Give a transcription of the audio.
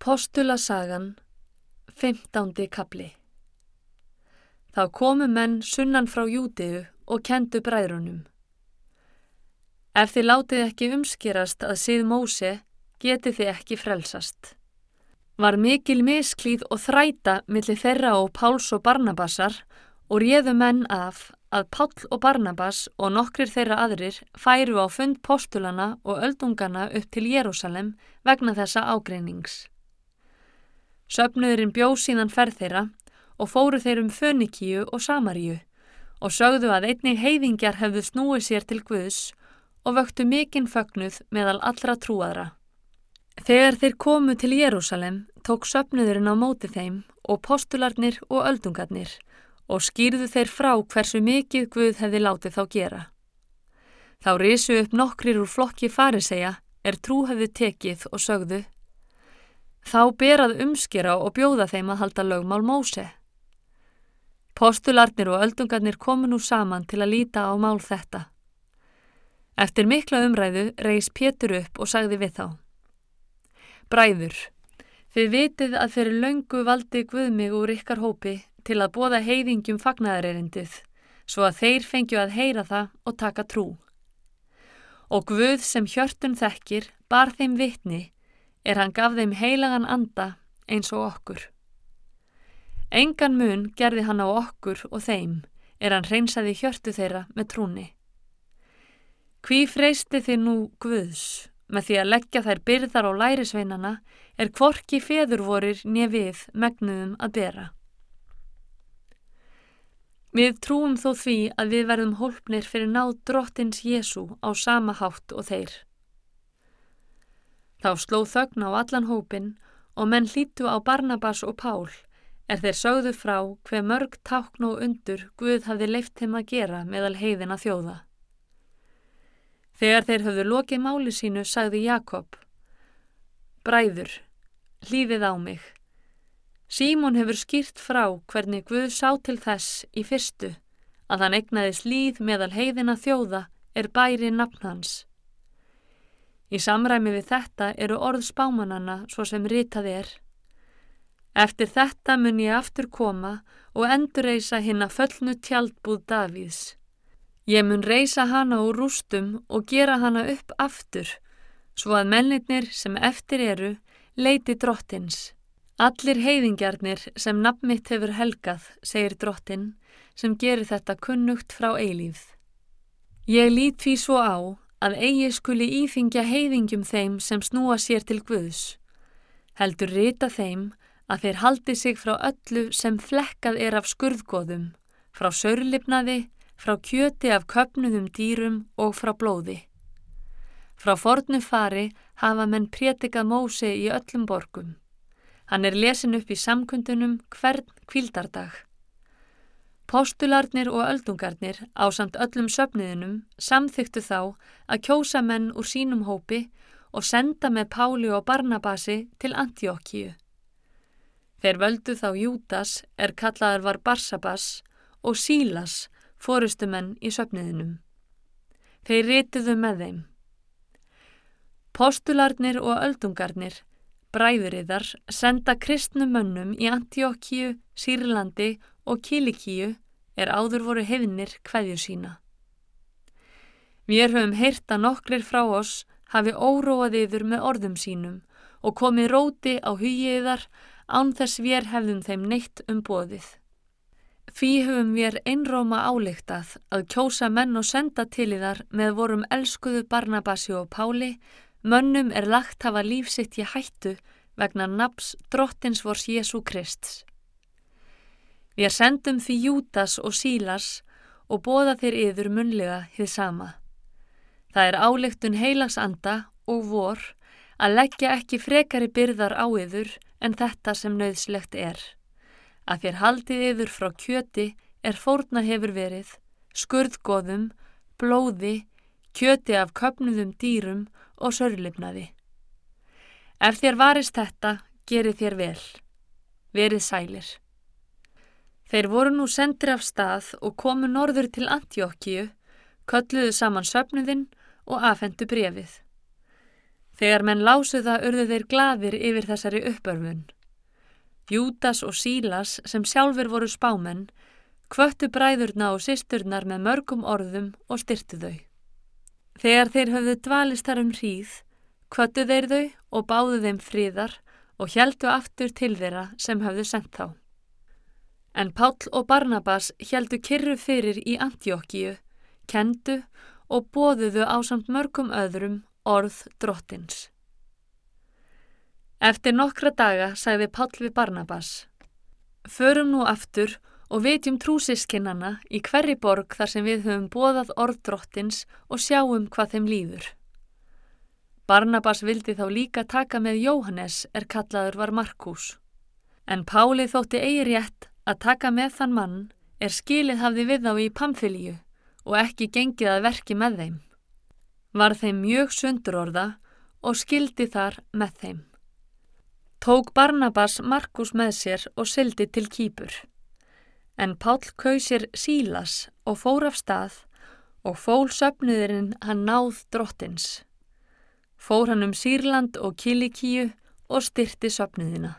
Postulasagan, 15. kapli Þá komu menn sunnan frá Jútiðu og kendu bræðrunum. Ef þið látið ekki umskerast að síð Móse, getið þið ekki frelsast. Var mikil misklíð og þræta millir þeirra og Páls og Barnabassar og réðu menn af að Páll og Barnabas og nokkrir þeirra aðrir færu á fund postulana og öldungana upp til Jérúsalem vegna þessa ágreinings. Söpnuðurinn bjóð síðan ferð þeirra og fóru þeir um Fönikíu og Samaríu og sögðu að einnig heiðingjar hefðu snúið sér til Guðs og vöktu mikinn fögnuð meðal allra trúaðra. Þegar þeir komu til Jérúsalem tók söpnuðurinn á móti þeim og postularnir og öldungarnir og skýrðu þeir frá hversu mikið Guð hefði látið þá gera. Þá risu upp nokkrir úr flokki farisegja er trú hefðu tekið og sögðu Þá berað umskera og bjóða þeim að halda lögmál Móse. Postularnir og öldungarnir komu nú saman til að líta á mál þetta. Eftir mikla umræðu reys Pétur upp og sagði við þá. Bræður, þið vitið að fyrir löngu valdi Guðmig úr ykkar hópi til að bóða heiðingjum fagnæðarerindið, svo að þeir fengju að heyra það og taka trú. Og Guð sem hjörtun þekkir bar þeim vitni er hann gaf þeim heilagan anda eins og okkur. Engan mun gerði hann á okkur og þeim er hann hreinsaði hjörtu þeirra með trúni. Hví freysti þið nú Guðs með því að leggja þær byrðar á lærisveinana er kvorki feðurvorir nefið megnuðum að bera. Við trúum þó því að við verðum hólpnir fyrir náð drottins Jésu á sama hátt og þeir. Þá sló þögn á allan hópin og menn hlítu á Barnabas og Pál er þeir sögðu frá hver mörg tákn og undur Guð hafði leift þeim að gera meðal heiðina þjóða. Þegar þeir höfðu lokið máli sínu sagði Jakob Bræður, hlýðið á mig. Símón hefur skýrt frá hvernig Guð sá til þess í fyrstu að hann egnaði slíð meðal heiðina þjóða er bæri nafn hans. Í samræmi við þetta eru orð spámanana svo sem ritað er. Eftir þetta mun ég aftur koma og endurreisa hinn að föllnu tjaldbúð Davíðs. Ég mun reisa hana úr rústum og gera hana upp aftur, svo að mennitnir sem eftir eru leiti drottins. Allir heiðingjarnir sem nafnmitt hefur helgað, segir drottin, sem gerir þetta kunnugt frá eilíð. Ég lít því svo á að eigi skuli íþingja heiðingjum þeim sem snúa sér til Guðs. Heldur rita þeim að þeir haldi sig frá öllu sem flekkað er af skurðgóðum, frá sörlipnaði, frá kjöti af köpnuðum dýrum og frá blóði. Frá fornu fari hafa menn prétikað Móse í öllum borgum. Hann er lesin upp í samkundunum hvern kvildardag. Postularnir og öldungarnir á samt öllum söfniðinum samþyktu þá að kjósa menn úr sínum hópi og senda með Páli og Barnabasi til Antiokkíu. Þeir völdu þá Jútas er kallaðar var Barsabas og Sílas fórustumenn í söfniðinum. Þeir rituðu með þeim. Postularnir og öldungarnir, bræðuriðar, senda kristnumönnum í Antiokkíu, Sýrlandi og Kilikíu er áður voru hefnir hverju sína. Við höfum heyrt að nokklir frá oss hafi óróað yfir með orðum sínum og komið róti á hugiðar án þess við hefðum þeim neitt um bóðið. Því höfum við einróma áleiktað að kjósa menn og senda til þar með vorum elskuðu Barnabasi og Páli, mönnum er lagt hafa lífsitt í hættu vegna naps drottins vors Jésu Krist. Við sendum því Jútas og Sílas og bóða þér yfir munlega þið sama. Það er álegtun heilagsanda og vor að leggja ekki frekari byrðar á yfir en þetta sem nöðslegt er. Að þér haldið yfir frá kjöti er fórna hefur verið, skurðgóðum, blóði, kjöti af köpnuðum dýrum og sörlipnaði. Ef þér varist þetta, gerir þér vel. Verið sælir. Þeir voru nú sendir af stað og komu norður til Antjókíu, kölluðu saman söpnuðinn og afhendu brefið. Þegar menn lásuða urðu þeir gladir yfir þessari uppörfun. Júdas og Sílas sem sjálfur voru spámenn kvöttu bræðurna og sýsturnar með mörgum orðum og styrtu þau. Þegar þeir höfðu dvalist þar um hríð, kvöttu þeir þau og báðu þeim fríðar og heldu aftur til þeirra sem höfðu sendt þá. En Páll og Barnabas heldu kyrru fyrir í Antjókíu, kendu og bóðuðu á samt mörgum öðrum orð drottins. Eftir nokkra daga sagði Páll við Barnabas Förum nú aftur og vitjum trúsiskinnana í hverri borg þar sem við höfum bóðað orð drottins og sjáum hvað þeim líður. Barnabas vildi þá líka taka með Jóhannes er kallaður var Markus. En Páli þótti eigi rétt að taka með þann mann er skilið hafði við þá í Pamfilíu og ekki gengið að verki með þeim. Var þeim mjög sundurorða og skildi þar með þeim. Tók Barnabas Markus með sér og syldi til kýpur. En Pál kausir sílas og fór af stað og fól söpnuðurinn hann náð drottins. Fór hann um Sýrland og Kilikíu og styrti söpnuðina.